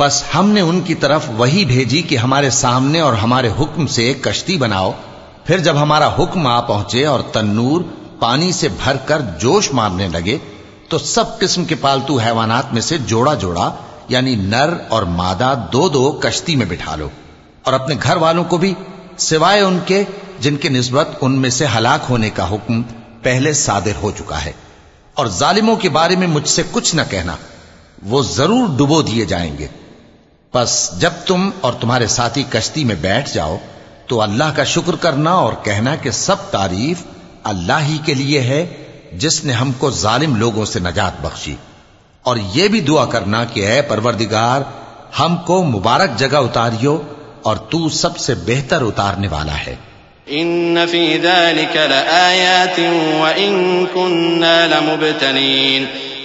बस हमने उनकी तरफ वही भेजी कि हमारे सामने और हमारे हुक्म से एक कश्ती बनाओ फिर जब हमारा हुक्म आ पहुंचे और तन्नूर पानी से भरकर जोश मारने लगे तो सब किस्म के पालतू हैवानात में से जोड़ा जोड़ा, यानी नर और मादा दो दो कश्ती में बिठा लो। और अपने घर वालों को भी, सिवाय उनके, जिनके निस्बत उनमें से हलाक होने का हुक्म पहले सादिर हो चुका है। और जालिमों के बारे में मुझसे कुछ न कहना, वो ज़रूर डुबो दिए जाएँगे। बस जब तुम और तुम्हारे साथी कश्ती में बैठ जाओ तो अल्लाह का शुक्र करना और कहना कि सब तारीफ़ अल्लाह ही के लिए है जिसने हमको जालिम लोगों से नजात बख्शी और यह भी दुआ करना कि अय परवरदिगार हमको मुबारक जगह उतारियो और तू सबसे बेहतर उतारने वाला है इन फी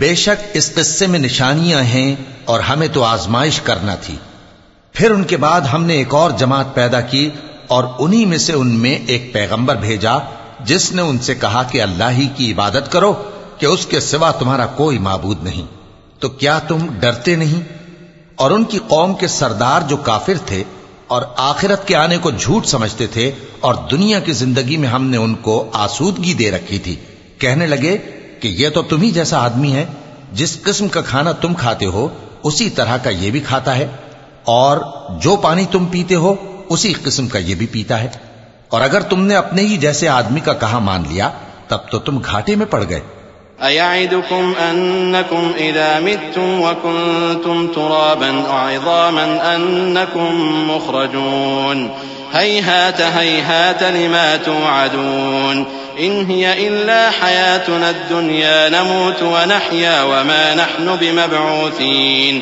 बेशक इस किस्से में निशानियां हैं और हमें तो आजमाइश करना थी फिर उनके बाद हमने एक और जमात पैदा की और उन्हीं में से उनमें एक पैगंबर भेजा जिसने उनसे कहा कि अल्लाह ही की इबादत करो कि उसके सिवा तुम्हारा कोई माबूद नहीं। तो क्या तुम डरते नहीं? और उनकी कौम के सरदार जो काफिर थे और आखिरत के आने को झूठ समझते थे और दुनिया की ज़िंदगी में हमने उनको आसूदगी दे रखी थी, कहने लगे कि यह तो तुम्ही जैसा आदमी है, जिस किस्म का खाना तुम खाते हो, उसी तरह का यह भी खाता है, और जो पानी तुम पीते हो, उसी किस्म का यह भी पीता है। और अगर तुमने अपने ही जैसे आदमी का कहा मान लिया, तब तो तुम घाटे में पड़ गए। इदा मित्तुम वकुंतुम तुराबन आइज़ामन अन्नकुम मुखरजून। हैहात हैहात लिमा तुअदून इन हिय इल्ला हयातुना दुनिया नमूत व नहया व मा नहनु बिमबऊसीन।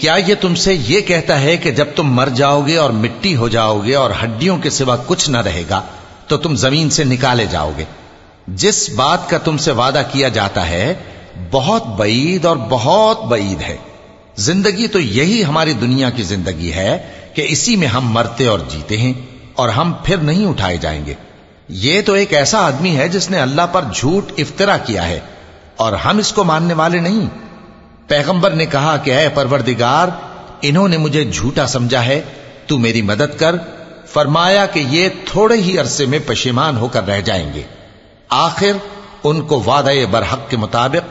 क्या ये तुमसे ये कहता है कि जब तुम मर जाओगे और मिट्टी हो जाओगे और हड्डियों के सिवा कुछ न रहेगा तो तुम ज़मीन से निकाले जाओगे। जिस बात का तुमसे वादा किया जाता है, बहुत बईद और बहुत बईद है। ज़िंदगी तो यही हमारी दुनिया की ज़िंदगी है कि इसी में हम मरते और जीते हैं और हम फिर नहीं उठाए जाएँगे। ये तो एक ऐसा आदमी है जिसने अल्लाह पर झूठ इफ्तरा किया है और हम इसको मानने वाले नहीं। पैगंबर ने कहा कि अय परवरदिगार, इन्होंने मुझे झूठा समझा है। तू मेरी मदद कर। फरमाया कि ये थोड़े ही अरसे में पशेमान होकर रह जाएँगे। आखिर उनको वादा बरहक के मुताबिक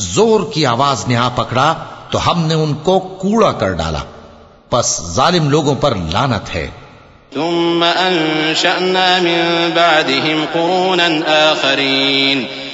ज़ोर की आवाज़ ने आ पकड़ा तो हमने उनको कूड़ा कर डाला। बस जालिम लोगों पर लानत है।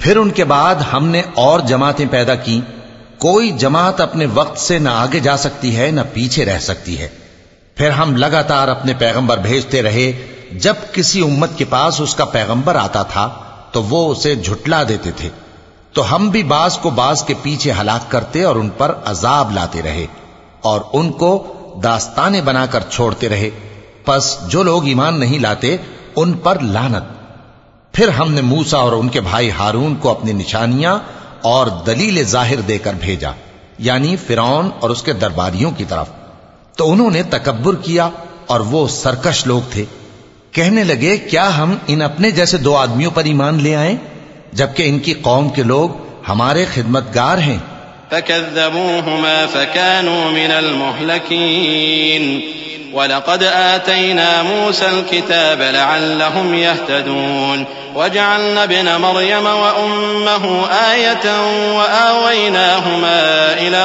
फिर उनके बाद हमने और जमातें पैदा की कोई जमात अपने वक्त से न आगे जा सकती है न पीछे रह सकती है फिर हम लगातार अपने पैगंबर भेजते रहे जब किसी उम्मत के पास उसका पैगंबर आता था तो वो उसे झुटला देते थे। तो हम भी बास को बास के पीछे हलाक करते और उन पर अजाब लाते रहे और उनको दास्ताने बनाकर छोड़ते रहे। बस जो लोग ईमान नहीं लाते, उन पर लानत। फिर हमने मूसा और उनके भाई हारून को अपनी निशानियाँ और दलील ज़ाहिर देकर भेजा, यानी फिरौन और उसके दरबारियों की तरफ़। तो उन्होंने तकबर किया और वो सरकश लोग थे। कहने लगे क्या हम इन अपने जैसे दो आदमियों पर ईमान ले आए जबकि इनकी कौम के लोग हमारे खिदमतगार हैं वलक़द आतैना मूसल किताब लअल्लहुम यहतदून वजअलना इब्न मरयम व उम्महु आयतन व आवैनाहुमा इला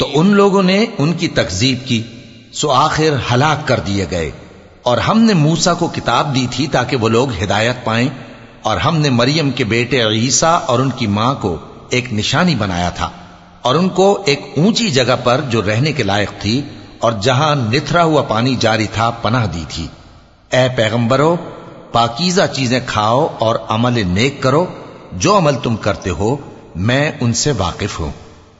तो उन लोगों ने उनकी तकजीब की सो आखिर हलाक कर दिए गए और हमने मूसा को किताब दी थी ताकि वो लोग हिदायत पाएं और हमने मरियम के बेटे ईसा और उनकी मां को एक निशानी बनाया था और उनको एक ऊंची जगह पर जो रहने के लायक थी और जहाँ निथरा हुआ पानी जारी था, पनाह दी थी। ए पैगंबरो, पाकीजा चीज़ें खाओ और अमल नेक करो। जो अमल तुम करते हो, मैं उनसे वाकिफ हूँ।